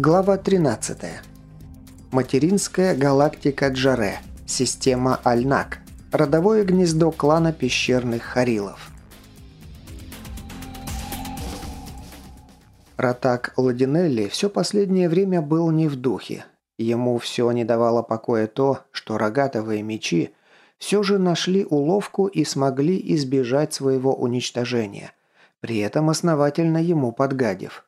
Глава 13. Материнская галактика Джаре. Система Альнак. Родовое гнездо клана пещерных Харилов. Ратак Ладинелли все последнее время был не в духе. Ему все не давало покоя то, что рогатовые мечи все же нашли уловку и смогли избежать своего уничтожения, при этом основательно ему подгадив –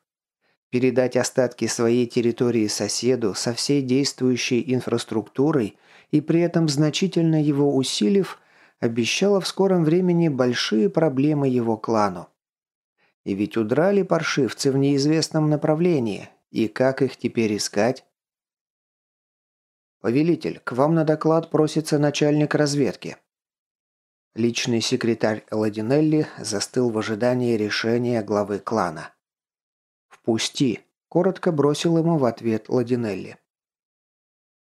передать остатки своей территории соседу со всей действующей инфраструктурой и при этом значительно его усилив, обещала в скором времени большие проблемы его клану. И ведь удрали паршивцы в неизвестном направлении, и как их теперь искать? «Повелитель, к вам на доклад просится начальник разведки». Личный секретарь Ладинелли застыл в ожидании решения главы клана. «Впусти», – коротко бросил ему в ответ Ладинелли.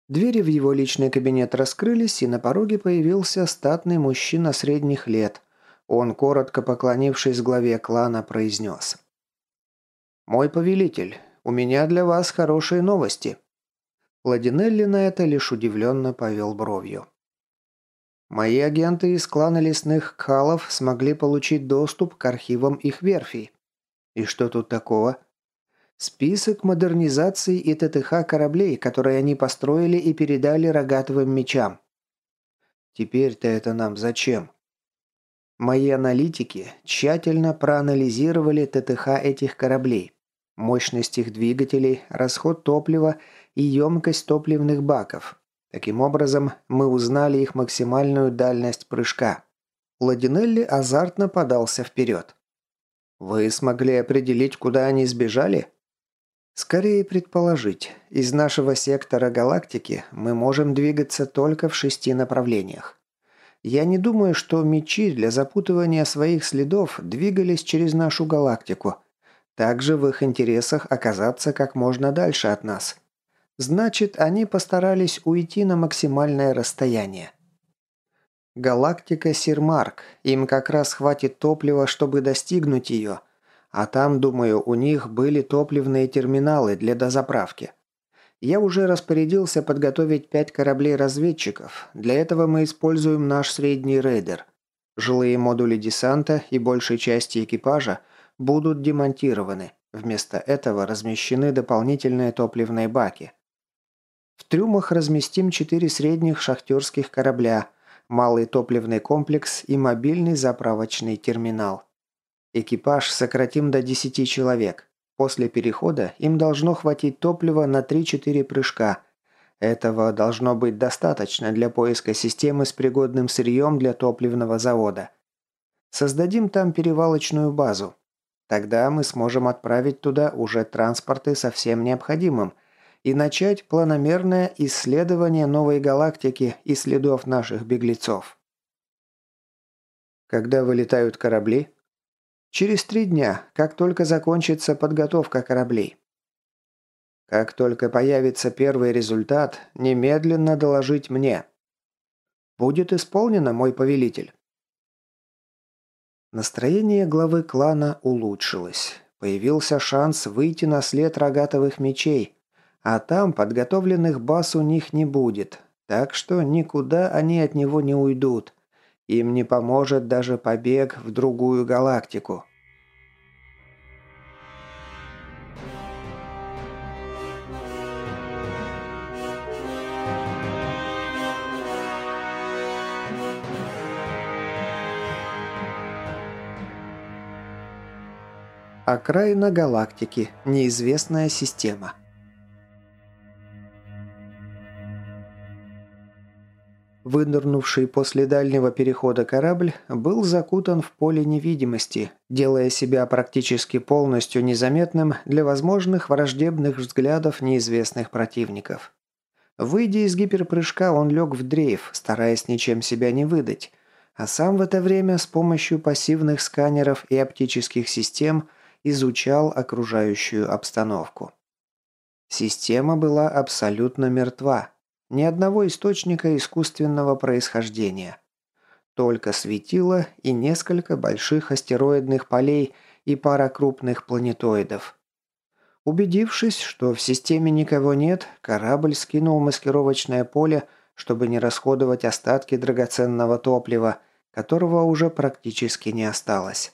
Двери в его личный кабинет раскрылись, и на пороге появился статный мужчина средних лет. Он, коротко поклонившись главе клана, произнес. «Мой повелитель, у меня для вас хорошие новости». Ладинелли на это лишь удивленно повел бровью. «Мои агенты из клана лесных кхалов смогли получить доступ к архивам их верфей. И что тут такого?» Список модернизаций и ТТХ кораблей, которые они построили и передали рогатовым мечам. Теперь-то это нам зачем? Мои аналитики тщательно проанализировали ТТХ этих кораблей. Мощность их двигателей, расход топлива и емкость топливных баков. Таким образом, мы узнали их максимальную дальность прыжка. Ладинелли азартно подался вперед. «Вы смогли определить, куда они сбежали?» Скорее предположить, из нашего сектора галактики мы можем двигаться только в шести направлениях. Я не думаю, что мечи для запутывания своих следов двигались через нашу галактику. Также в их интересах оказаться как можно дальше от нас. Значит, они постарались уйти на максимальное расстояние. Галактика Сирмарк. Им как раз хватит топлива, чтобы достигнуть ее – а там, думаю, у них были топливные терминалы для дозаправки. Я уже распорядился подготовить пять кораблей-разведчиков. Для этого мы используем наш средний рейдер. Жилые модули десанта и большей части экипажа будут демонтированы. Вместо этого размещены дополнительные топливные баки. В трюмах разместим четыре средних шахтерских корабля, малый топливный комплекс и мобильный заправочный терминал. Экипаж сократим до 10 человек. После перехода им должно хватить топлива на 3-4 прыжка. Этого должно быть достаточно для поиска системы с пригодным сырьем для топливного завода. Создадим там перевалочную базу. Тогда мы сможем отправить туда уже транспорты со всем необходимым и начать планомерное исследование новой галактики и следов наших беглецов. Когда вылетают корабли, Через три дня, как только закончится подготовка кораблей. Как только появится первый результат, немедленно доложить мне. Будет исполнено, мой повелитель. Настроение главы клана улучшилось. Появился шанс выйти на след рогатовых мечей, а там подготовленных баз у них не будет, так что никуда они от него не уйдут. Им не поможет даже побег в другую галактику. Окраина галактики. Неизвестная система. Вынырнувший после дальнего перехода корабль был закутан в поле невидимости, делая себя практически полностью незаметным для возможных враждебных взглядов неизвестных противников. Выйдя из гиперпрыжка, он лег в дрейф, стараясь ничем себя не выдать, а сам в это время с помощью пассивных сканеров и оптических систем изучал окружающую обстановку. Система была абсолютно мертва, ни одного источника искусственного происхождения. Только светило и несколько больших астероидных полей и пара крупных планетоидов. Убедившись, что в системе никого нет, корабль скинул маскировочное поле, чтобы не расходовать остатки драгоценного топлива, которого уже практически не осталось.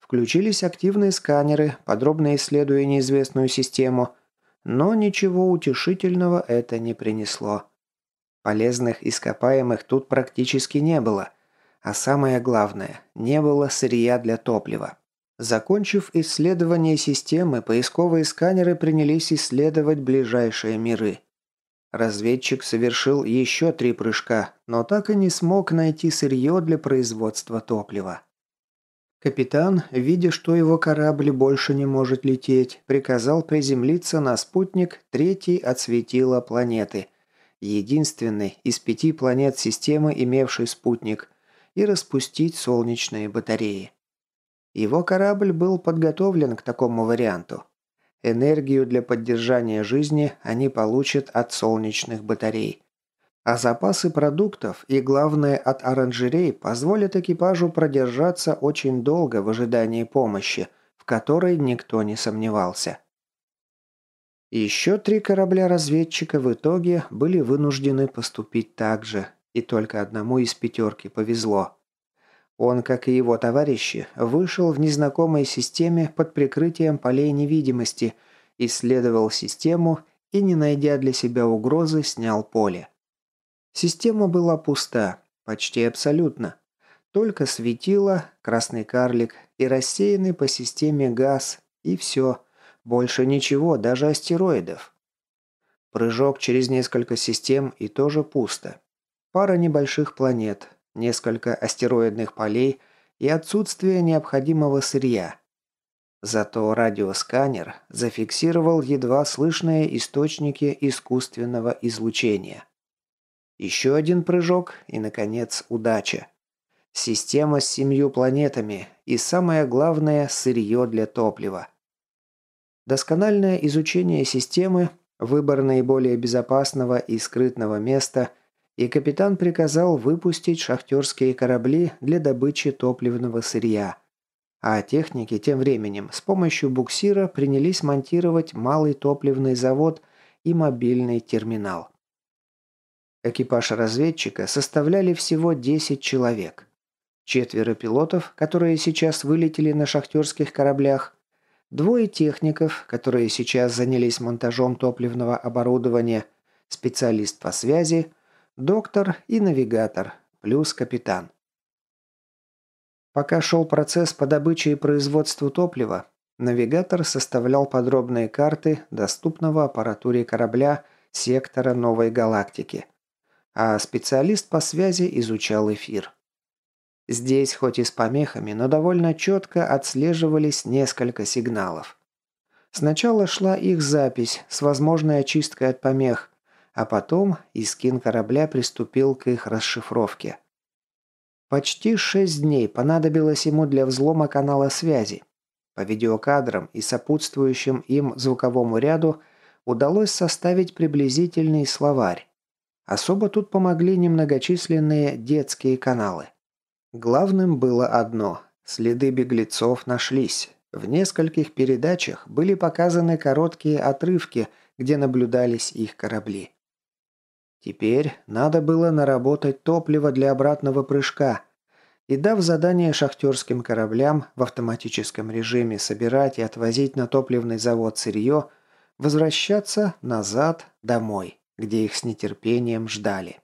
Включились активные сканеры, подробно исследуя неизвестную систему, но ничего утешительного это не принесло. Полезных ископаемых тут практически не было, а самое главное, не было сырья для топлива. Закончив исследование системы, поисковые сканеры принялись исследовать ближайшие миры. Разведчик совершил еще три прыжка, но так и не смог найти сырье для производства топлива. Капитан, видя, что его корабль больше не может лететь, приказал приземлиться на спутник третий от светила планеты, единственный из пяти планет системы, имевший спутник, и распустить солнечные батареи. Его корабль был подготовлен к такому варианту. Энергию для поддержания жизни они получат от солнечных батарей. А запасы продуктов и, главное, от оранжерей позволят экипажу продержаться очень долго в ожидании помощи, в которой никто не сомневался. Еще три корабля-разведчика в итоге были вынуждены поступить так же, и только одному из пятерки повезло. Он, как и его товарищи, вышел в незнакомой системе под прикрытием полей невидимости, исследовал систему и, не найдя для себя угрозы, снял поле. Система была пуста, почти абсолютно. Только светило, красный карлик и рассеянный по системе газ, и все. Больше ничего, даже астероидов. Прыжок через несколько систем и тоже пусто. Пара небольших планет, несколько астероидных полей и отсутствие необходимого сырья. Зато радиосканер зафиксировал едва слышные источники искусственного излучения. Еще один прыжок и, наконец, удача. Система с семью планетами и, самое главное, сырье для топлива. Доскональное изучение системы, выбор наиболее безопасного и скрытного места – и капитан приказал выпустить шахтерские корабли для добычи топливного сырья. А техники тем временем с помощью буксира принялись монтировать малый топливный завод и мобильный терминал. Экипаж разведчика составляли всего 10 человек. Четверо пилотов, которые сейчас вылетели на шахтерских кораблях, двое техников, которые сейчас занялись монтажом топливного оборудования, специалист по связи – доктор и навигатор, плюс капитан. Пока шел процесс по добыче и производству топлива, навигатор составлял подробные карты доступного аппаратуре корабля сектора новой галактики, а специалист по связи изучал эфир. Здесь, хоть и с помехами, но довольно четко отслеживались несколько сигналов. Сначала шла их запись с возможной очисткой от помех, а потом Искин корабля приступил к их расшифровке. Почти шесть дней понадобилось ему для взлома канала связи. По видеокадрам и сопутствующим им звуковому ряду удалось составить приблизительный словарь. Особо тут помогли немногочисленные детские каналы. Главным было одно – следы беглецов нашлись. В нескольких передачах были показаны короткие отрывки, где наблюдались их корабли. Теперь надо было наработать топливо для обратного прыжка. И дав задание шахтерским кораблям в автоматическом режиме собирать и отвозить на топливный завод сырье, возвращаться назад домой, где их с нетерпением ждали.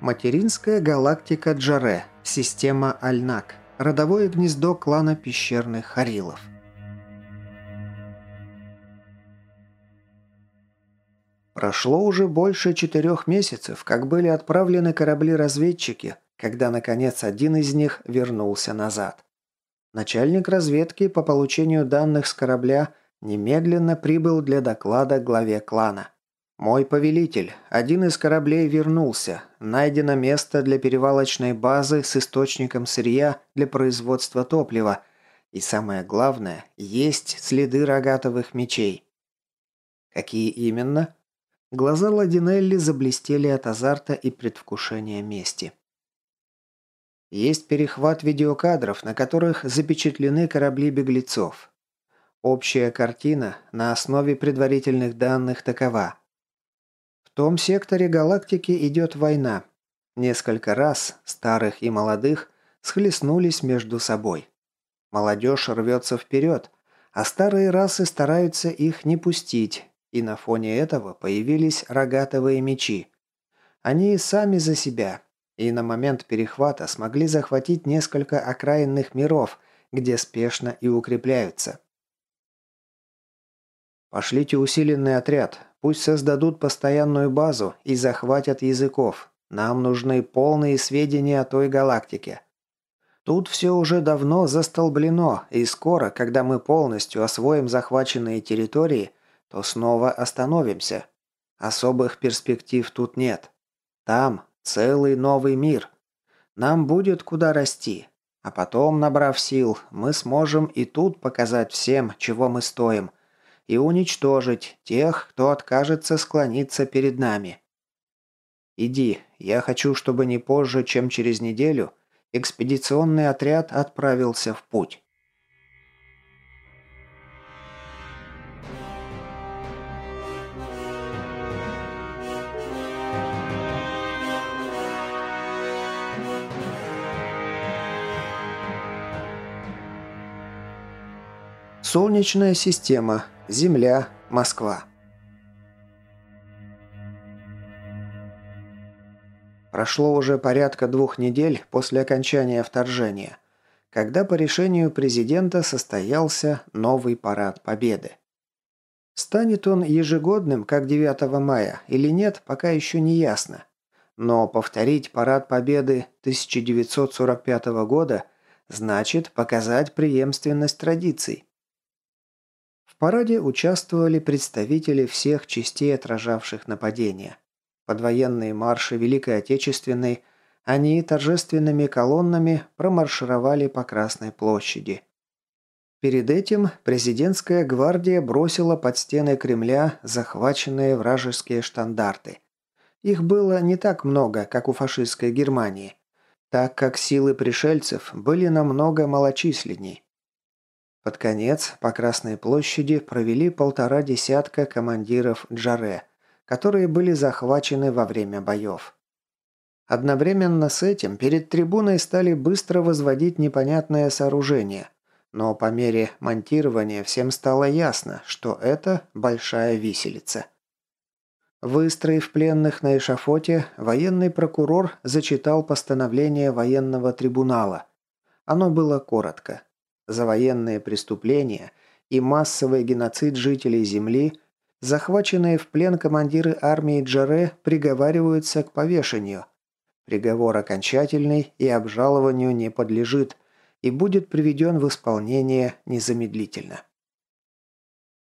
Материнская галактика Джаре, система Альнак, родовое гнездо клана пещерных Харилов. Прошло уже больше четырех месяцев, как были отправлены корабли-разведчики, когда, наконец, один из них вернулся назад. Начальник разведки по получению данных с корабля немедленно прибыл для доклада главе клана. «Мой повелитель, один из кораблей вернулся. Найдено место для перевалочной базы с источником сырья для производства топлива. И самое главное, есть следы рогатовых мечей. Какие именно? Глаза Ладинелли заблестели от азарта и предвкушения мести. Есть перехват видеокадров, на которых запечатлены корабли беглецов. Общая картина на основе предварительных данных такова. В том секторе галактики идет война. Несколько раз, старых и молодых, схлестнулись между собой. Молодежь рвется вперед, а старые расы стараются их не пустить, и на фоне этого появились рогатовые мечи. Они сами за себя, и на момент перехвата смогли захватить несколько окраинных миров, где спешно и укрепляются. Пошлите усиленный отряд, пусть создадут постоянную базу и захватят языков. Нам нужны полные сведения о той галактике. Тут все уже давно застолблено, и скоро, когда мы полностью освоим захваченные территории, то снова остановимся. Особых перспектив тут нет. Там Целый новый мир. Нам будет куда расти. А потом, набрав сил, мы сможем и тут показать всем, чего мы стоим, и уничтожить тех, кто откажется склониться перед нами. Иди, я хочу, чтобы не позже, чем через неделю, экспедиционный отряд отправился в путь. Солнечная система. Земля. Москва. Прошло уже порядка двух недель после окончания вторжения, когда по решению президента состоялся новый парад Победы. Станет он ежегодным, как 9 мая, или нет, пока еще не ясно. Но повторить парад Победы 1945 года значит показать преемственность традиций параде участвовали представители всех частей, отражавших нападения. Под военные марши Великой Отечественной они торжественными колоннами промаршировали по Красной площади. Перед этим президентская гвардия бросила под стены Кремля захваченные вражеские штандарты. Их было не так много, как у фашистской Германии, так как силы пришельцев были намного малочисленней. Под конец по Красной площади провели полтора десятка командиров Джаре, которые были захвачены во время боев. Одновременно с этим перед трибуной стали быстро возводить непонятное сооружение, но по мере монтирования всем стало ясно, что это большая виселица. Выстроив пленных на эшафоте, военный прокурор зачитал постановление военного трибунала. Оно было коротко за военные преступления и массовый геноцид жителей Земли, захваченные в плен командиры армии Джаре приговариваются к повешению. Приговор окончательный и обжалованию не подлежит и будет приведен в исполнение незамедлительно.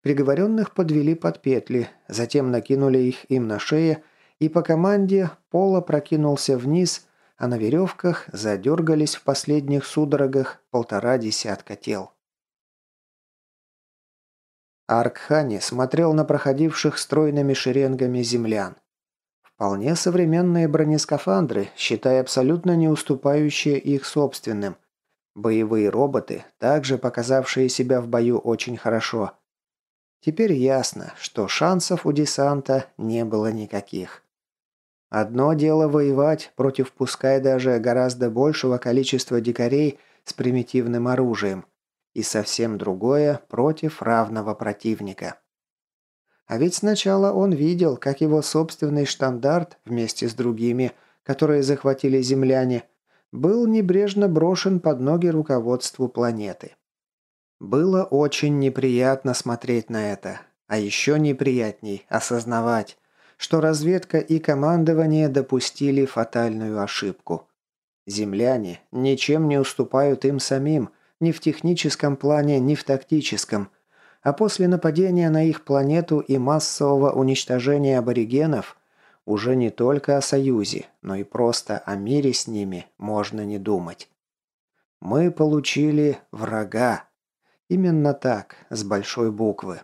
Приговоренных подвели под петли, затем накинули их им на шеи, и по команде Пола прокинулся вниз а на веревках задергались в последних судорогах полтора десятка тел. Аркхани смотрел на проходивших стройными шеренгами землян. Вполне современные бронескафандры, считая абсолютно не уступающие их собственным. Боевые роботы, также показавшие себя в бою очень хорошо. Теперь ясно, что шансов у десанта не было никаких. Одно дело воевать против пускай даже гораздо большего количества дикарей с примитивным оружием, и совсем другое против равного противника. А ведь сначала он видел, как его собственный штандарт вместе с другими, которые захватили земляне, был небрежно брошен под ноги руководству планеты. Было очень неприятно смотреть на это, а еще неприятней осознавать, что разведка и командование допустили фатальную ошибку. Земляне ничем не уступают им самим, ни в техническом плане, ни в тактическом. А после нападения на их планету и массового уничтожения аборигенов уже не только о союзе, но и просто о мире с ними можно не думать. Мы получили врага. Именно так, с большой буквы.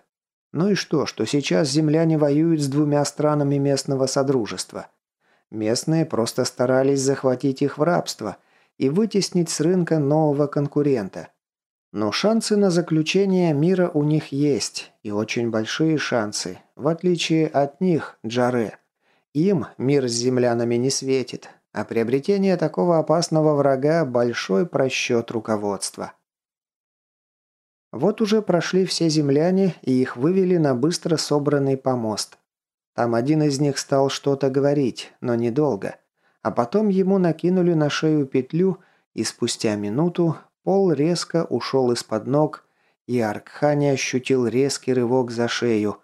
Ну и что, что сейчас земляне воюют с двумя странами местного содружества? Местные просто старались захватить их в рабство и вытеснить с рынка нового конкурента. Но шансы на заключение мира у них есть, и очень большие шансы, в отличие от них, Джаре. Им мир с землянами не светит, а приобретение такого опасного врага – большой просчет руководства. Вот уже прошли все земляне, и их вывели на быстро собранный помост. Там один из них стал что-то говорить, но недолго. А потом ему накинули на шею петлю, и спустя минуту пол резко ушел из-под ног, и Аркхани ощутил резкий рывок за шею,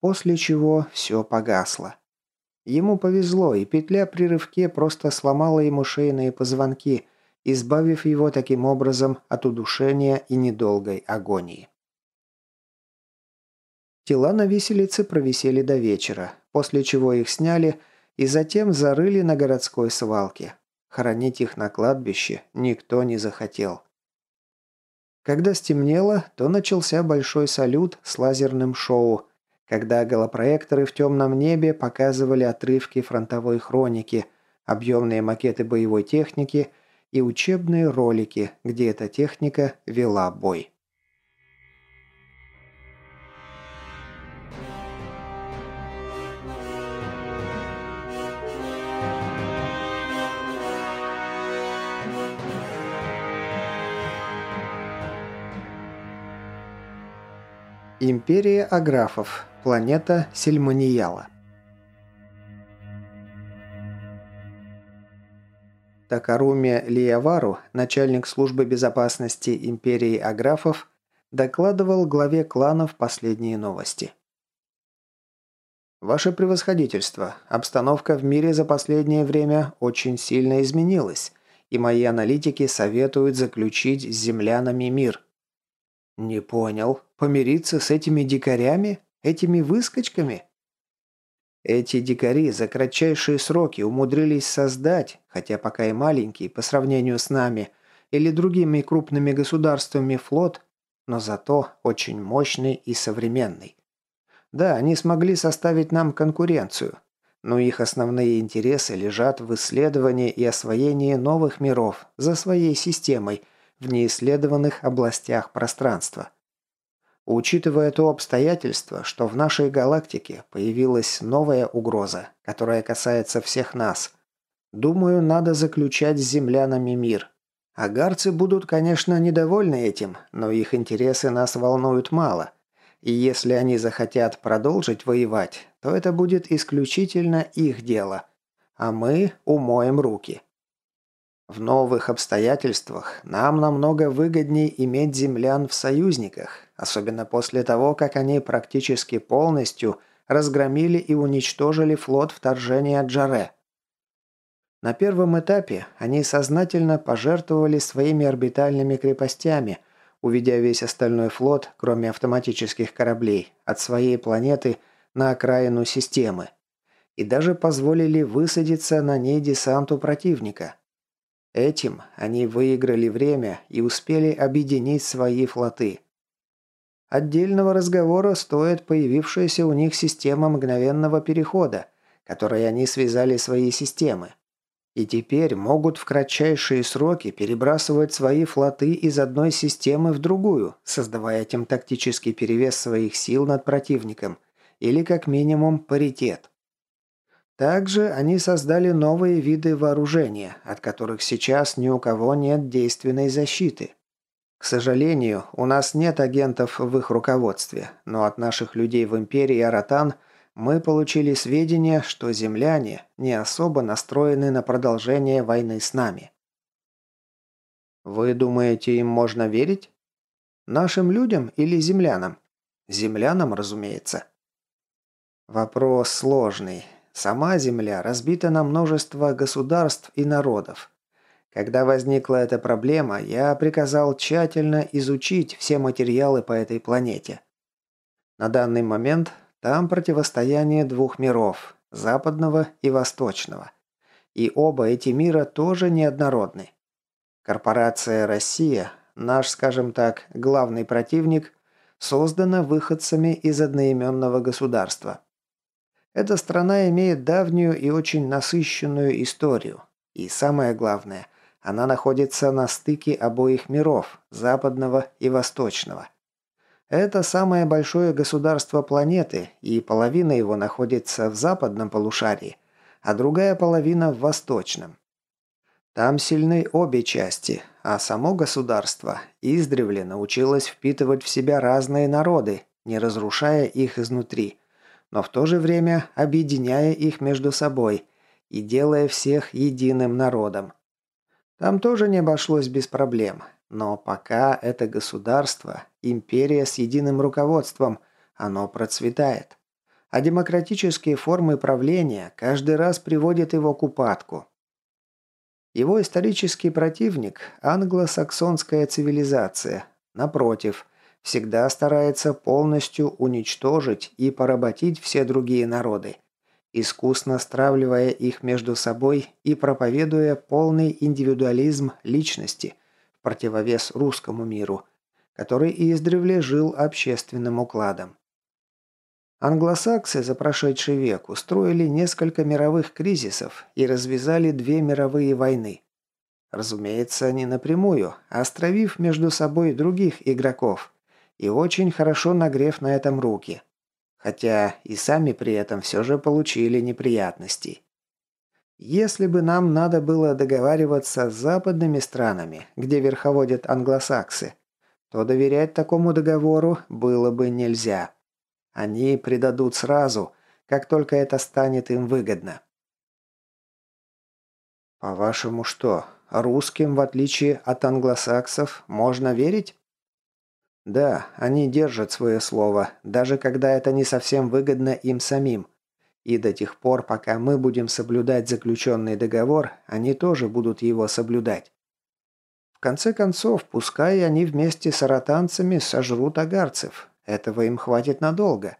после чего все погасло. Ему повезло, и петля при рывке просто сломала ему шейные позвонки – избавив его таким образом от удушения и недолгой агонии. Тела на виселице провисели до вечера, после чего их сняли и затем зарыли на городской свалке. Хоронить их на кладбище никто не захотел. Когда стемнело, то начался большой салют с лазерным шоу, когда голопроекторы в темном небе показывали отрывки фронтовой хроники, объемные макеты боевой техники – и учебные ролики, где эта техника вела бой. Империя Аграфов. Планета Сельманияла. Такаруме Лиявару, начальник службы безопасности империи Аграфов, докладывал главе кланов последние новости. «Ваше превосходительство, обстановка в мире за последнее время очень сильно изменилась, и мои аналитики советуют заключить с землянами мир». «Не понял. Помириться с этими дикарями? Этими выскочками?» Эти дикари за кратчайшие сроки умудрились создать, хотя пока и маленький по сравнению с нами или другими крупными государствами флот, но зато очень мощный и современный. Да, они смогли составить нам конкуренцию, но их основные интересы лежат в исследовании и освоении новых миров за своей системой в неисследованных областях пространства. Учитывая то обстоятельство, что в нашей галактике появилась новая угроза, которая касается всех нас, думаю, надо заключать с землянами мир. Агарцы будут, конечно, недовольны этим, но их интересы нас волнуют мало. И если они захотят продолжить воевать, то это будет исключительно их дело. А мы умоем руки. В новых обстоятельствах нам намного выгоднее иметь землян в союзниках, особенно после того, как они практически полностью разгромили и уничтожили флот вторжения Джаре. На первом этапе они сознательно пожертвовали своими орбитальными крепостями, уведя весь остальной флот, кроме автоматических кораблей, от своей планеты на окраину системы, и даже позволили высадиться на ней десанту противника – Этим они выиграли время и успели объединить свои флоты. Отдельного разговора стоит появившаяся у них система мгновенного перехода, которой они связали свои системы. И теперь могут в кратчайшие сроки перебрасывать свои флоты из одной системы в другую, создавая этим тактический перевес своих сил над противником, или как минимум паритет. Также они создали новые виды вооружения, от которых сейчас ни у кого нет действенной защиты. К сожалению, у нас нет агентов в их руководстве, но от наших людей в Империи Аратан мы получили сведения, что земляне не особо настроены на продолжение войны с нами. Вы думаете, им можно верить? Нашим людям или землянам? Землянам, разумеется. Вопрос сложный. Сама Земля разбита на множество государств и народов. Когда возникла эта проблема, я приказал тщательно изучить все материалы по этой планете. На данный момент там противостояние двух миров – западного и восточного. И оба эти мира тоже неоднородны. Корпорация «Россия», наш, скажем так, главный противник, создана выходцами из одноименного государства. Эта страна имеет давнюю и очень насыщенную историю. И самое главное, она находится на стыке обоих миров, западного и восточного. Это самое большое государство планеты, и половина его находится в западном полушарии, а другая половина в восточном. Там сильны обе части, а само государство издревле научилось впитывать в себя разные народы, не разрушая их изнутри, но в то же время объединяя их между собой и делая всех единым народом. Там тоже не обошлось без проблем, но пока это государство, империя с единым руководством, оно процветает. А демократические формы правления каждый раз приводят его к упадку. Его исторический противник – англосаксонская цивилизация. Напротив, всегда старается полностью уничтожить и поработить все другие народы, искусно стравливая их между собой и проповедуя полный индивидуализм личности – противовес русскому миру, который издревле жил общественным укладом. Англосаксы за прошедший век устроили несколько мировых кризисов и развязали две мировые войны. Разумеется, не напрямую, а островив между собой других игроков и очень хорошо нагрев на этом руки. Хотя и сами при этом все же получили неприятностей. Если бы нам надо было договариваться с западными странами, где верховодят англосаксы, то доверять такому договору было бы нельзя. Они предадут сразу, как только это станет им выгодно. По-вашему что, русским, в отличие от англосаксов, можно верить? Да, они держат свое слово, даже когда это не совсем выгодно им самим. И до тех пор, пока мы будем соблюдать заключенный договор, они тоже будут его соблюдать. В конце концов, пускай они вместе с аратанцами сожрут агарцев. Этого им хватит надолго.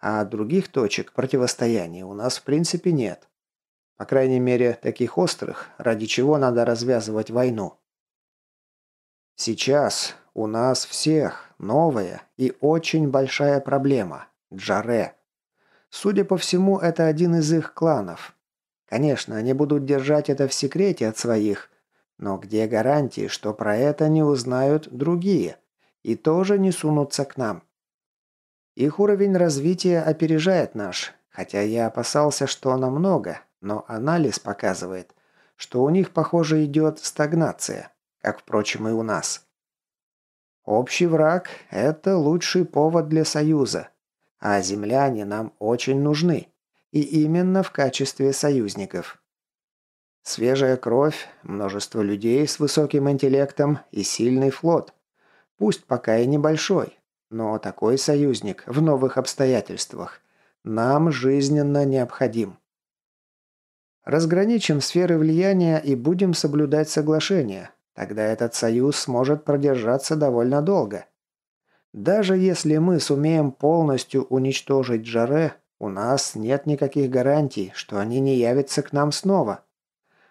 А других точек противостояния у нас в принципе нет. По крайней мере, таких острых, ради чего надо развязывать войну. Сейчас у нас всех новая и очень большая проблема – Джаре. Судя по всему, это один из их кланов. Конечно, они будут держать это в секрете от своих, но где гарантии, что про это не узнают другие и тоже не сунутся к нам? Их уровень развития опережает наш, хотя я опасался, что намного, но анализ показывает, что у них, похоже, идет стагнация, как, впрочем, и у нас. Общий враг – это лучший повод для союза – а земляне нам очень нужны. И именно в качестве союзников. Свежая кровь, множество людей с высоким интеллектом и сильный флот. Пусть пока и небольшой, но такой союзник в новых обстоятельствах нам жизненно необходим. Разграничим сферы влияния и будем соблюдать соглашения. Тогда этот союз сможет продержаться довольно долго. Даже если мы сумеем полностью уничтожить Джаре, у нас нет никаких гарантий, что они не явятся к нам снова.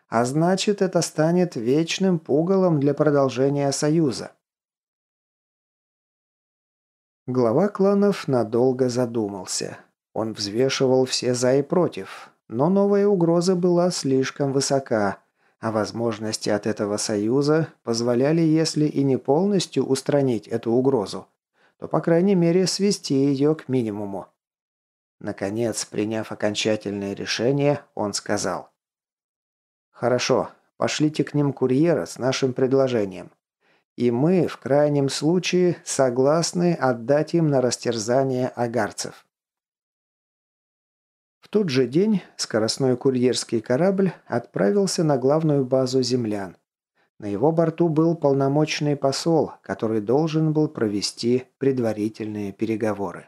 А значит, это станет вечным пугалом для продолжения союза. Глава кланов надолго задумался. Он взвешивал все «за» и «против», но новая угроза была слишком высока, а возможности от этого союза позволяли, если и не полностью устранить эту угрозу, то, по крайней мере, свести ее к минимуму. Наконец, приняв окончательное решение, он сказал. «Хорошо, пошлите к ним курьера с нашим предложением. И мы, в крайнем случае, согласны отдать им на растерзание агарцев». В тот же день скоростной курьерский корабль отправился на главную базу землян. На его борту был полномочный посол, который должен был провести предварительные переговоры.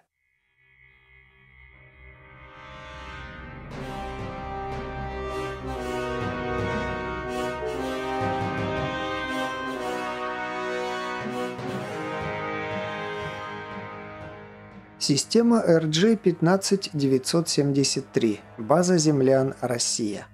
Система RG-15973. База землян Россия.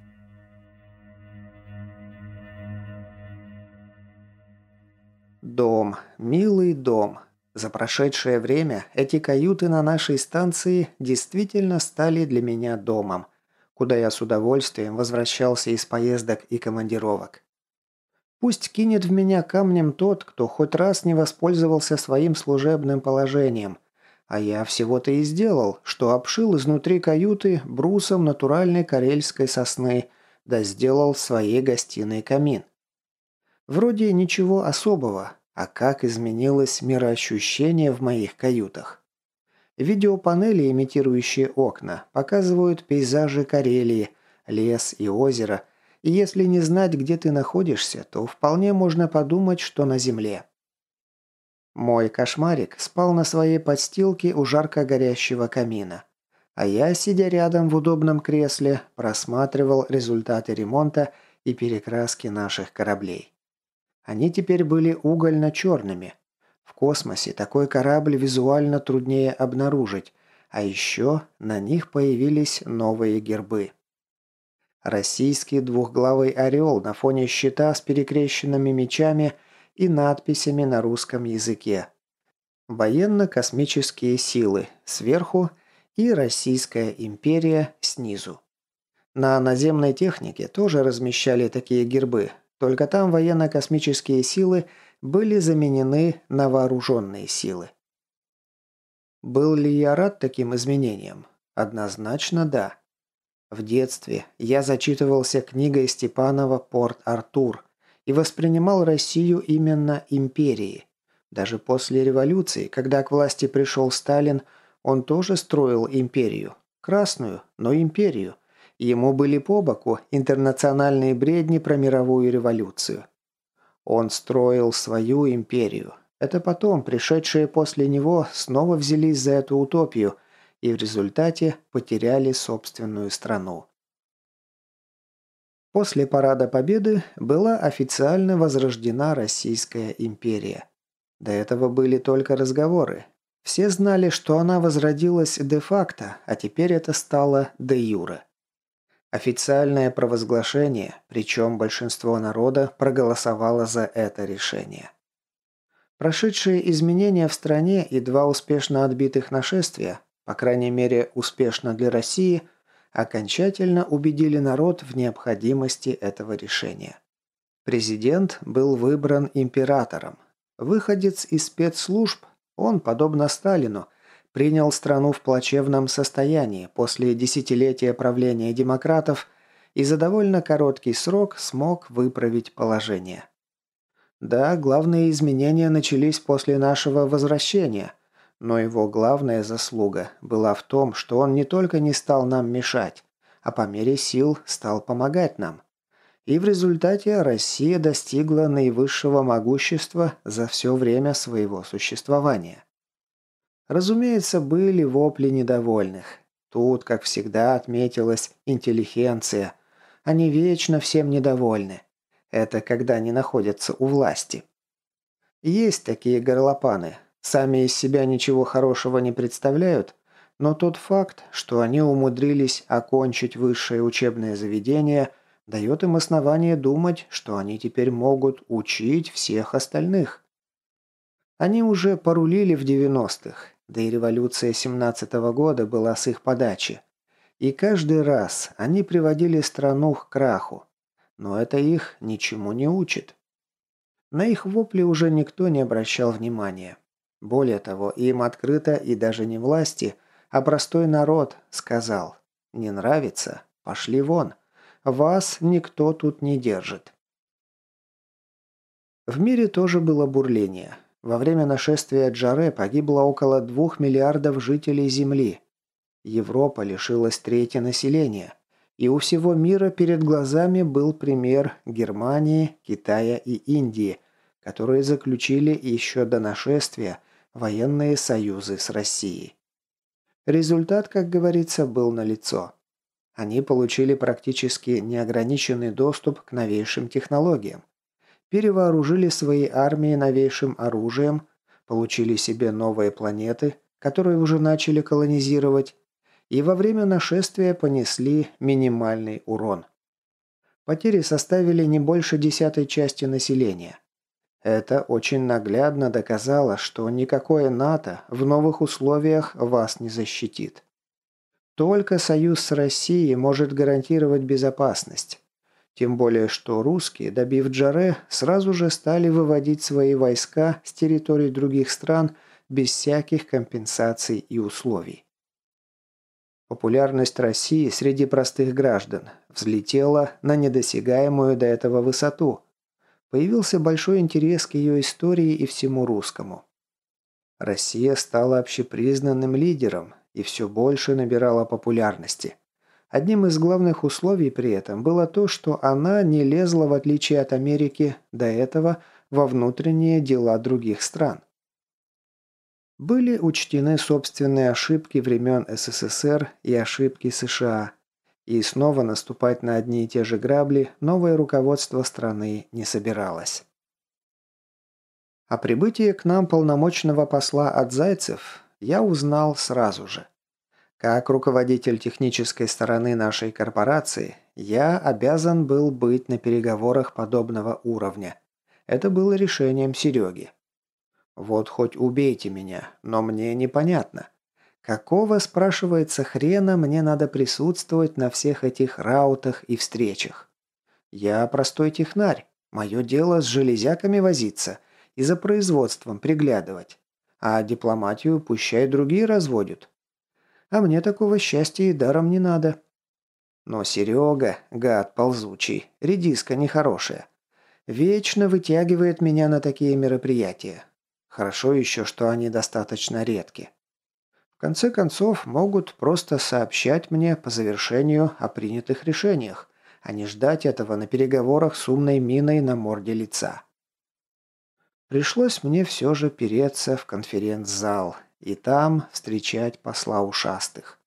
Дом, милый дом. За прошедшее время эти каюты на нашей станции действительно стали для меня домом, куда я с удовольствием возвращался из поездок и командировок. Пусть кинет в меня камнем тот, кто хоть раз не воспользовался своим служебным положением, а я всего-то и сделал, что обшил изнутри каюты брусом натуральной карельской сосны, да сделал своей гостиной камин. Вроде ничего особого, а как изменилось мироощущение в моих каютах. Видеопанели, имитирующие окна, показывают пейзажи Карелии, лес и озеро, и если не знать, где ты находишься, то вполне можно подумать, что на земле. Мой кошмарик спал на своей подстилке у жарко горящего камина. А я, сидя рядом в удобном кресле, просматривал результаты ремонта и перекраски наших кораблей. Они теперь были угольно-черными. В космосе такой корабль визуально труднее обнаружить, а еще на них появились новые гербы. Российский двухглавый орел на фоне щита с перекрещенными мечами и надписями на русском языке. Военно-космические силы сверху и Российская империя снизу. На наземной технике тоже размещали такие гербы, только там военно-космические силы были заменены на вооруженные силы. Был ли я рад таким изменениям? Однозначно да. В детстве я зачитывался книгой Степанова «Порт-Артур» и воспринимал Россию именно империей. Даже после революции, когда к власти пришел Сталин, он тоже строил империю. Красную, но империю. Ему были по боку интернациональные бредни про мировую революцию. Он строил свою империю. Это потом, пришедшие после него, снова взялись за эту утопию и в результате потеряли собственную страну. После Парада Победы была официально возрождена Российская империя. До этого были только разговоры. Все знали, что она возродилась де-факто, а теперь это стало де-юре. Официальное провозглашение, причем большинство народа проголосовало за это решение. Прошедшие изменения в стране и два успешно отбитых нашествия, по крайней мере успешно для России, окончательно убедили народ в необходимости этого решения. Президент был выбран императором. Выходец из спецслужб, он, подобно Сталину, принял страну в плачевном состоянии после десятилетия правления демократов и за довольно короткий срок смог выправить положение. Да, главные изменения начались после нашего возвращения, но его главная заслуга была в том, что он не только не стал нам мешать, а по мере сил стал помогать нам. И в результате Россия достигла наивысшего могущества за все время своего существования. Разумеется, были вопли недовольных. Тут, как всегда, отметилась интеллигенция. Они вечно всем недовольны. Это когда не находятся у власти. Есть такие горлопаны. Сами из себя ничего хорошего не представляют, но тот факт, что они умудрились окончить высшее учебное заведение, дает им основание думать, что они теперь могут учить всех остальных. Они уже порулили в 90-х, да и революция 17 -го года была с их подачи. И каждый раз они приводили страну к краху. Но это их ничему не учит. На их вопли уже никто не обращал внимания. Более того, им открыто и даже не власти, а простой народ сказал «Не нравится? Пошли вон. Вас никто тут не держит». В мире тоже было бурление. Во время нашествия Джаре погибло около двух миллиардов жителей Земли. Европа лишилась трети населения. И у всего мира перед глазами был пример Германии, Китая и Индии, которые заключили еще до нашествия военные союзы с Россией. Результат, как говорится, был налицо. Они получили практически неограниченный доступ к новейшим технологиям перевооружили свои армии новейшим оружием, получили себе новые планеты, которые уже начали колонизировать, и во время нашествия понесли минимальный урон. Потери составили не больше десятой части населения. Это очень наглядно доказало, что никакое НАТО в новых условиях вас не защитит. Только союз с Россией может гарантировать безопасность. Тем более, что русские, добив Джаре, сразу же стали выводить свои войска с территорий других стран без всяких компенсаций и условий. Популярность России среди простых граждан взлетела на недосягаемую до этого высоту. Появился большой интерес к ее истории и всему русскому. Россия стала общепризнанным лидером и все больше набирала популярности. Одним из главных условий при этом было то, что она не лезла, в отличие от Америки, до этого во внутренние дела других стран. Были учтены собственные ошибки времен СССР и ошибки США. И снова наступать на одни и те же грабли новое руководство страны не собиралось. О прибытии к нам полномочного посла от Зайцев я узнал сразу же. Как руководитель технической стороны нашей корпорации, я обязан был быть на переговорах подобного уровня. Это было решением Сереги. Вот хоть убейте меня, но мне непонятно. Какого, спрашивается, хрена мне надо присутствовать на всех этих раутах и встречах? Я простой технарь. Мое дело с железяками возиться и за производством приглядывать. А дипломатию пущай другие разводят. А мне такого счастья и даром не надо. Но Серега, гад ползучий, редиска нехорошая, вечно вытягивает меня на такие мероприятия. Хорошо еще, что они достаточно редки. Конце концов, могут просто сообщать мне по завершению о принятых решениях, а не ждать этого на переговорах с умной миной на морде лица. Пришлось мне все же переться в конференц-зал и там встречать посла ушастых.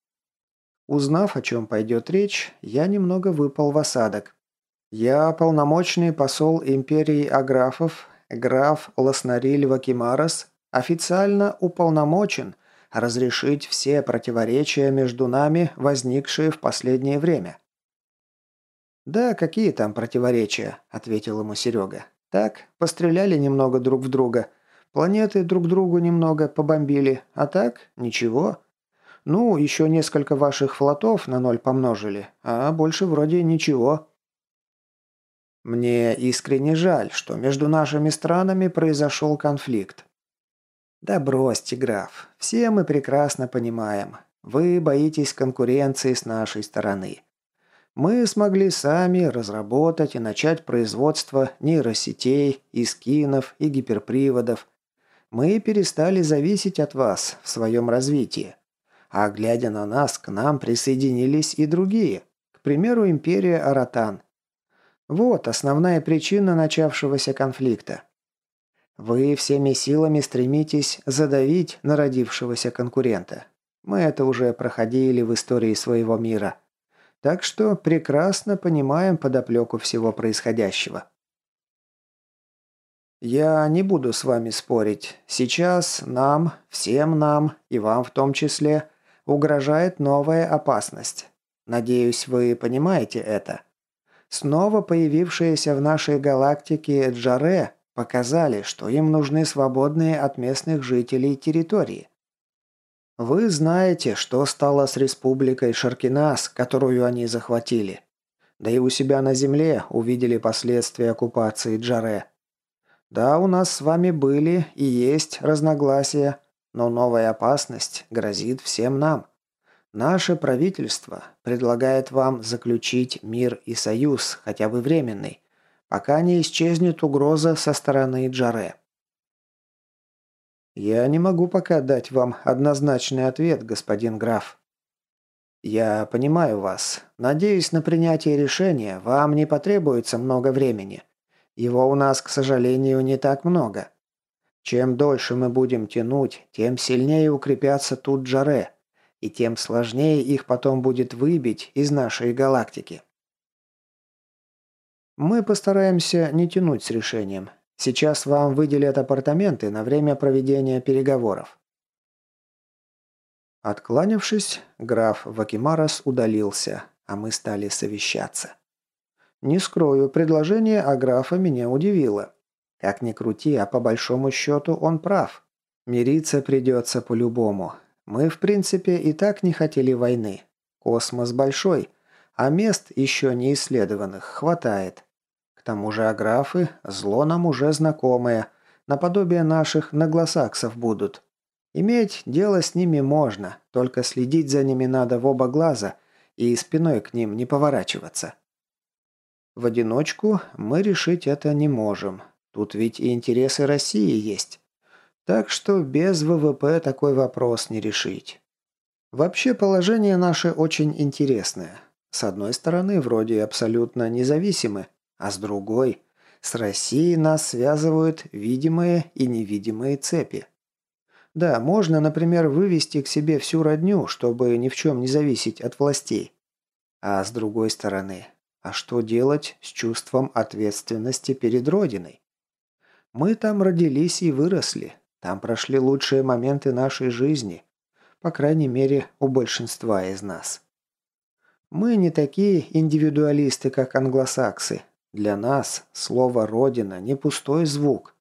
Узнав, о чем пойдет речь, я немного выпал в осадок. Я полномочный посол империи Аграфов граф Ласнариль Вакимарас официально уполномочен разрешить все противоречия между нами, возникшие в последнее время». «Да, какие там противоречия?» – ответил ему Серега. «Так, постреляли немного друг в друга. Планеты друг другу немного побомбили. А так, ничего. Ну, еще несколько ваших флотов на ноль помножили. А больше вроде ничего». Мне искренне жаль, что между нашими странами произошел конфликт. Да бросьте, граф. Все мы прекрасно понимаем. Вы боитесь конкуренции с нашей стороны. Мы смогли сами разработать и начать производство нейросетей, и скинов, и гиперприводов. Мы перестали зависеть от вас в своем развитии. А глядя на нас, к нам присоединились и другие. К примеру, империя Аратан. Вот основная причина начавшегося конфликта. Вы всеми силами стремитесь задавить народившегося конкурента. Мы это уже проходили в истории своего мира. Так что прекрасно понимаем подоплеку всего происходящего. Я не буду с вами спорить. Сейчас нам, всем нам, и вам в том числе, угрожает новая опасность. Надеюсь, вы понимаете это. Снова появившиеся в нашей галактике Джаре показали, что им нужны свободные от местных жителей территории. Вы знаете, что стало с республикой Шаркинас, которую они захватили. Да и у себя на Земле увидели последствия оккупации Джаре. Да, у нас с вами были и есть разногласия, но новая опасность грозит всем нам. Наше правительство предлагает вам заключить мир и союз, хотя бы временный, пока не исчезнет угроза со стороны Джаре. Я не могу пока дать вам однозначный ответ, господин граф. Я понимаю вас. Надеюсь, на принятие решения вам не потребуется много времени. Его у нас, к сожалению, не так много. Чем дольше мы будем тянуть, тем сильнее укрепятся тут Джаре – и тем сложнее их потом будет выбить из нашей галактики. Мы постараемся не тянуть с решением. Сейчас вам выделят апартаменты на время проведения переговоров. Откланявшись, граф Вакимарас удалился, а мы стали совещаться. Не скрою, предложение Аграфа меня удивило. Как ни крути, а по большому счету он прав. Мириться придется по-любому. Мы, в принципе, и так не хотели войны. Космос большой, а мест еще не исследованных хватает. Тому же аграфы – зло нам уже знакомое, наподобие наших наглосаксов будут. Иметь дело с ними можно, только следить за ними надо в оба глаза и спиной к ним не поворачиваться. В одиночку мы решить это не можем. Тут ведь и интересы России есть. Так что без ВВП такой вопрос не решить. Вообще положение наше очень интересное. С одной стороны, вроде абсолютно независимы, а с другой, с Россией нас связывают видимые и невидимые цепи. Да, можно, например, вывести к себе всю родню, чтобы ни в чем не зависеть от властей. А с другой стороны, а что делать с чувством ответственности перед Родиной? Мы там родились и выросли, там прошли лучшие моменты нашей жизни, по крайней мере, у большинства из нас. Мы не такие индивидуалисты, как англосаксы. Для нас слово «родина» не пустой звук,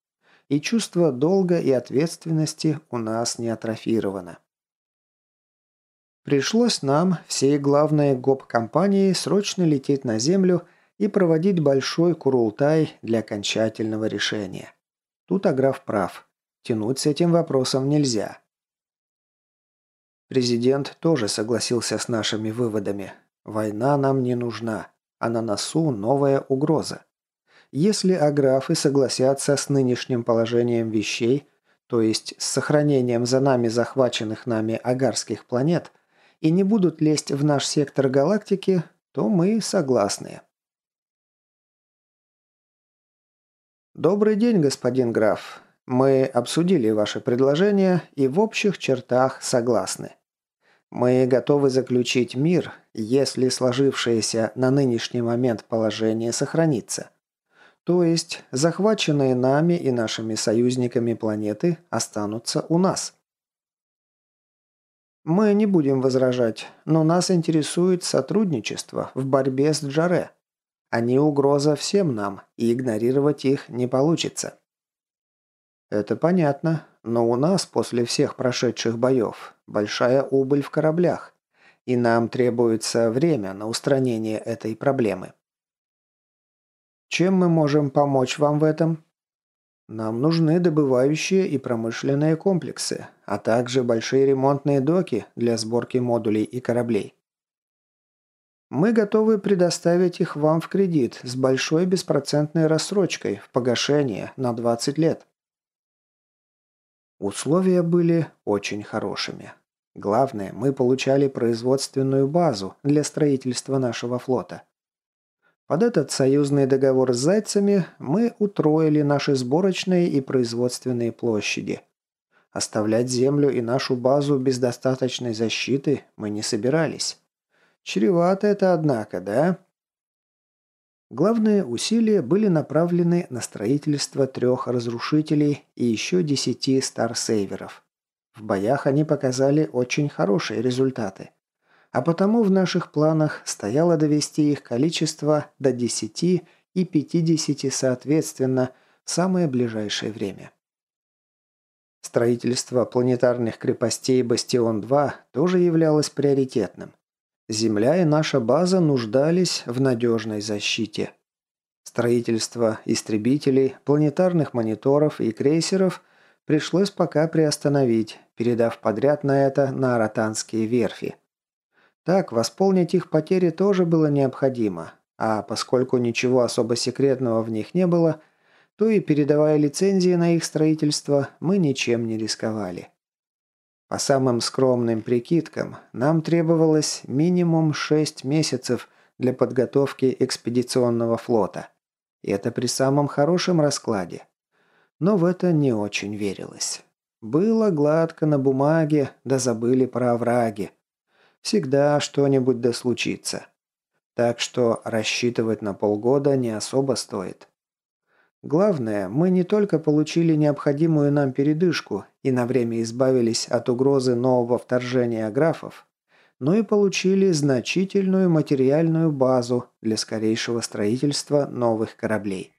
и чувство долга и ответственности у нас не атрофировано. Пришлось нам, всей главной гоп-компании, срочно лететь на Землю и проводить большой курултай для окончательного решения. Тут Аграф прав. Тянуть с этим вопросом нельзя. Президент тоже согласился с нашими выводами. Война нам не нужна, а на носу новая угроза. Если аграфы согласятся с нынешним положением вещей, то есть с сохранением за нами захваченных нами агарских планет, и не будут лезть в наш сектор галактики, то мы согласны. Добрый день, господин граф. Мы обсудили ваше предложение и в общих чертах согласны. Мы готовы заключить мир, если сложившееся на нынешний момент положение сохранится. То есть захваченные нами и нашими союзниками планеты останутся у нас. Мы не будем возражать, но нас интересует сотрудничество в борьбе с Джаре. Они угроза всем нам, и игнорировать их не получится. «Это понятно, но у нас после всех прошедших боев большая убыль в кораблях, и нам требуется время на устранение этой проблемы». «Чем мы можем помочь вам в этом?» «Нам нужны добывающие и промышленные комплексы, а также большие ремонтные доки для сборки модулей и кораблей. Мы готовы предоставить их вам в кредит с большой беспроцентной рассрочкой в погашение на 20 лет. Условия были очень хорошими. Главное, мы получали производственную базу для строительства нашего флота. Под этот союзный договор с зайцами мы утроили наши сборочные и производственные площади. Оставлять землю и нашу базу без достаточной защиты мы не собирались. Чревато это, однако, да? Главные усилия были направлены на строительство трех разрушителей и еще десяти старсейверов. В боях они показали очень хорошие результаты. А потому в наших планах стояло довести их количество до 10 и 50 соответственно в самое ближайшее время. Строительство планетарных крепостей «Бастион-2» тоже являлось приоритетным. Земля и наша база нуждались в надежной защите. Строительство истребителей, планетарных мониторов и крейсеров пришлось пока приостановить, передав подряд на это на аратанские верфи. Так, восполнить их потери тоже было необходимо, а поскольку ничего особо секретного в них не было, то и передавая лицензии на их строительство, мы ничем не рисковали. По самым скромным прикидкам, нам требовалось минимум 6 месяцев для подготовки экспедиционного флота. И это при самом хорошем раскладе. Но в это не очень верилось. Было гладко на бумаге, да забыли про овраги. Всегда что-нибудь да случится. Так что рассчитывать на полгода не особо стоит. Главное, мы не только получили необходимую нам передышку и на время избавились от угрозы нового вторжения графов, но и получили значительную материальную базу для скорейшего строительства новых кораблей.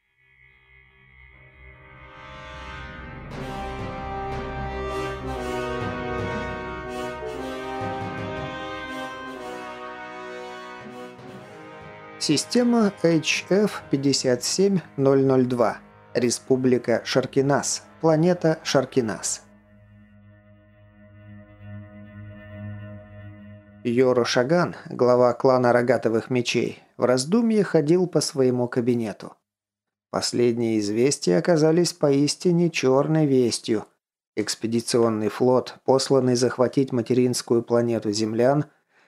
Система HF-57002. Республика Шаркинас. Планета Шаркинас. Йоро Шаган, глава клана Рогатовых Мечей, в раздумье ходил по своему кабинету. Последние известия оказались поистине черной вестью. Экспедиционный флот, посланный захватить материнскую планету землян,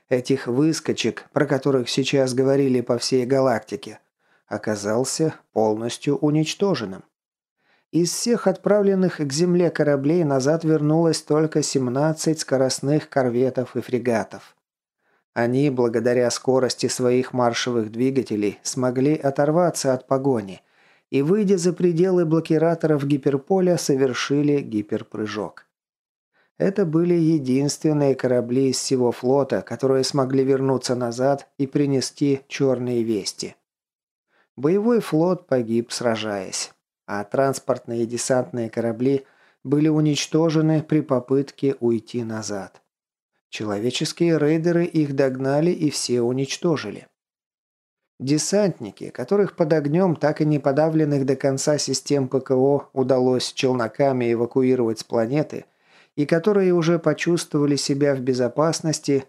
этих выскочек, про которых сейчас говорили по всей галактике, оказался полностью уничтоженным. Из всех отправленных к Земле кораблей назад вернулось только 17 скоростных корветов и фрегатов. Они, благодаря скорости своих маршевых двигателей, смогли оторваться от погони и, выйдя за пределы блокираторов гиперполя, совершили гиперпрыжок. Это были единственные корабли из всего флота, которые смогли вернуться назад и принести черные вести. Боевой флот погиб, сражаясь, а транспортные и десантные корабли были уничтожены при попытке уйти назад. Человеческие рейдеры их догнали и все уничтожили. Десантники, которых под огнем так и не подавленных до конца систем ПКО удалось челноками эвакуировать с планеты, и которые уже почувствовали себя в безопасности,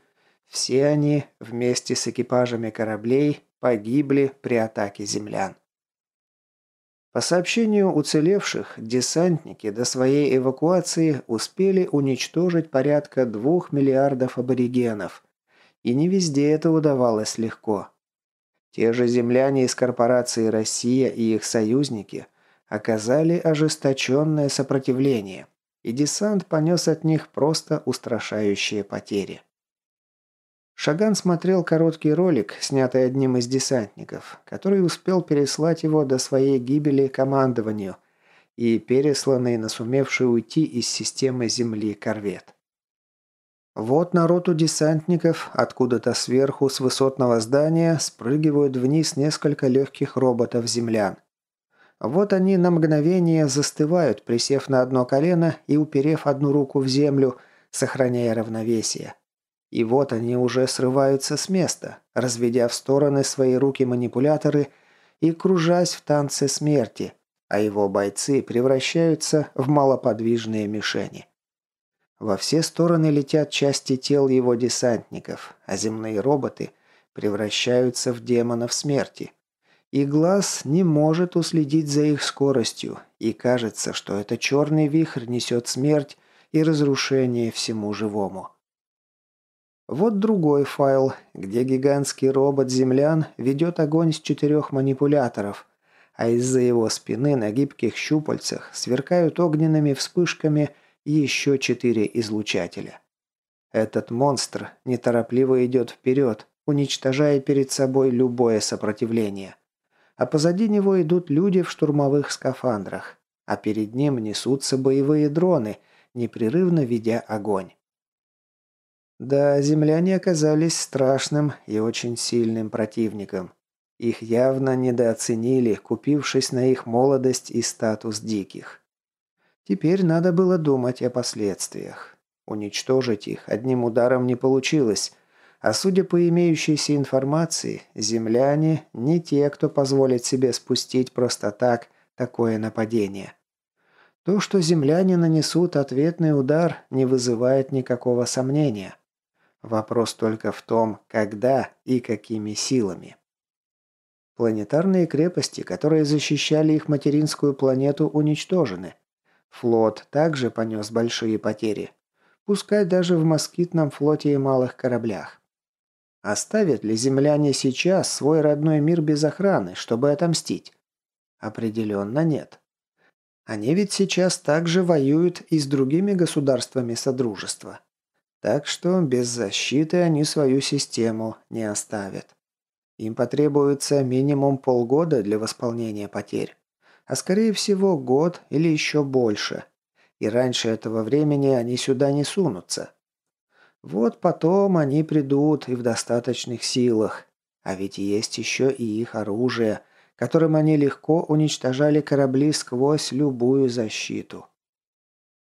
все они вместе с экипажами кораблей погибли при атаке землян. По сообщению уцелевших, десантники до своей эвакуации успели уничтожить порядка двух миллиардов аборигенов. И не везде это удавалось легко. Те же земляне из корпорации «Россия» и их союзники оказали ожесточенное сопротивление, и десант понес от них просто устрашающие потери. Шаган смотрел короткий ролик, снятый одним из десантников, который успел переслать его до своей гибели командованию и пересланный на сумевший уйти из системы Земли корвет. Вот народ у десантников откуда-то сверху с высотного здания спрыгивают вниз несколько легких роботов-землян. Вот они на мгновение застывают, присев на одно колено и уперев одну руку в землю, сохраняя равновесие. И вот они уже срываются с места, разведя в стороны свои руки-манипуляторы и кружась в танце смерти, а его бойцы превращаются в малоподвижные мишени. Во все стороны летят части тел его десантников, а земные роботы превращаются в демонов смерти. И глаз не может уследить за их скоростью, и кажется, что это черный вихрь несет смерть и разрушение всему живому. Вот другой файл, где гигантский робот-землян ведет огонь с четырех манипуляторов, а из-за его спины на гибких щупальцах сверкают огненными вспышками еще четыре излучателя. Этот монстр неторопливо идет вперед, уничтожая перед собой любое сопротивление. А позади него идут люди в штурмовых скафандрах, а перед ним несутся боевые дроны, непрерывно ведя огонь. Да, земляне оказались страшным и очень сильным противником. Их явно недооценили, купившись на их молодость и статус диких. Теперь надо было думать о последствиях. Уничтожить их одним ударом не получилось, а судя по имеющейся информации, земляне не те, кто позволит себе спустить просто так такое нападение. То, что земляне нанесут ответный удар, не вызывает никакого сомнения. Вопрос только в том, когда и какими силами. Планетарные крепости, которые защищали их материнскую планету, уничтожены. Флот также понес большие потери. Пускай даже в москитном флоте и малых кораблях. Оставят ли земляне сейчас свой родной мир без охраны, чтобы отомстить? Определенно нет. Они ведь сейчас также воюют и с другими государствами Содружества. Так что без защиты они свою систему не оставят. Им потребуется минимум полгода для восполнения потерь. А скорее всего год или еще больше. И раньше этого времени они сюда не сунутся. Вот потом они придут и в достаточных силах. А ведь есть еще и их оружие, которым они легко уничтожали корабли сквозь любую защиту.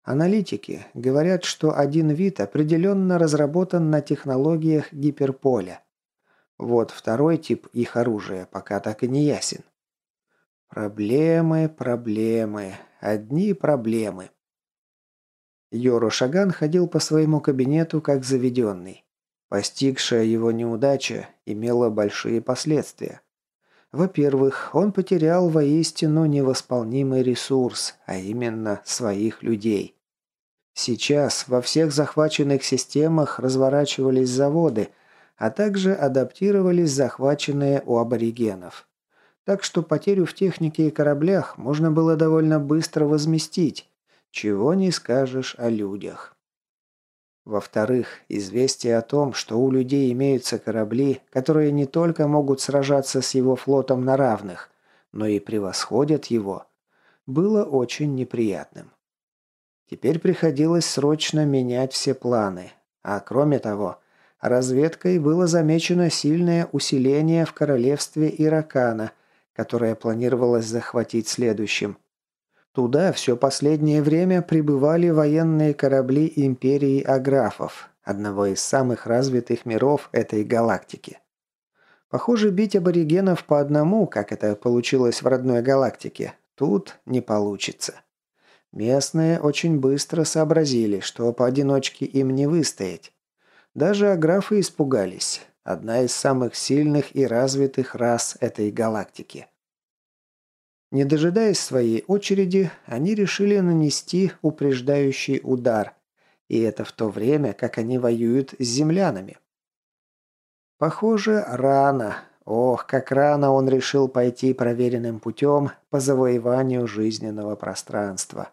Аналитики говорят, что один вид определенно разработан на технологиях гиперполя. Вот второй тип их оружия пока так и не ясен. Проблемы, проблемы, одни проблемы. Йору Шаган ходил по своему кабинету как заведенный. Постигшая его неудача имела большие последствия. Во-первых, он потерял воистину невосполнимый ресурс, а именно своих людей. Сейчас во всех захваченных системах разворачивались заводы, а также адаптировались захваченные у аборигенов. Так что потерю в технике и кораблях можно было довольно быстро возместить, чего не скажешь о людях. Во-вторых, известие о том, что у людей имеются корабли, которые не только могут сражаться с его флотом на равных, но и превосходят его, было очень неприятным. Теперь приходилось срочно менять все планы. А кроме того, разведкой было замечено сильное усиление в королевстве Иракана, которое планировалось захватить следующим. Туда все последнее время прибывали военные корабли империи Аграфов, одного из самых развитых миров этой галактики. Похоже, бить аборигенов по одному, как это получилось в родной галактике, тут не получится. Местные очень быстро сообразили, что поодиночке им не выстоять. Даже аграфы испугались. Одна из самых сильных и развитых рас этой галактики. Не дожидаясь своей очереди, они решили нанести упреждающий удар. И это в то время, как они воюют с землянами. Похоже, рано. Ох, как рано он решил пойти проверенным путем по завоеванию жизненного пространства.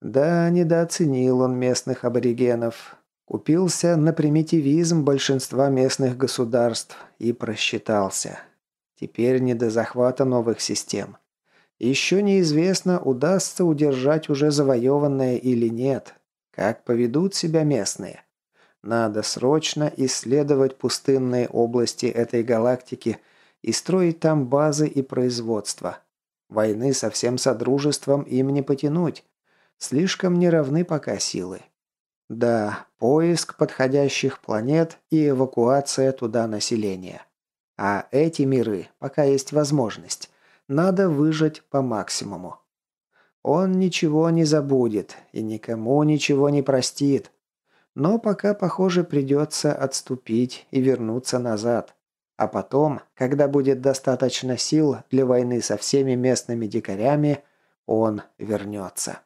Да, недооценил он местных аборигенов. Купился на примитивизм большинства местных государств и просчитался. Теперь не до захвата новых систем. Еще неизвестно, удастся удержать уже завоеванное или нет. Как поведут себя местные. Надо срочно исследовать пустынные области этой галактики и строить там базы и производства. Войны со всем Содружеством им не потянуть. Слишком неравны пока силы. Да, поиск подходящих планет и эвакуация туда населения. А эти миры, пока есть возможность, надо выжать по максимуму. Он ничего не забудет и никому ничего не простит. Но пока, похоже, придется отступить и вернуться назад. А потом, когда будет достаточно сил для войны со всеми местными дикарями, он вернется.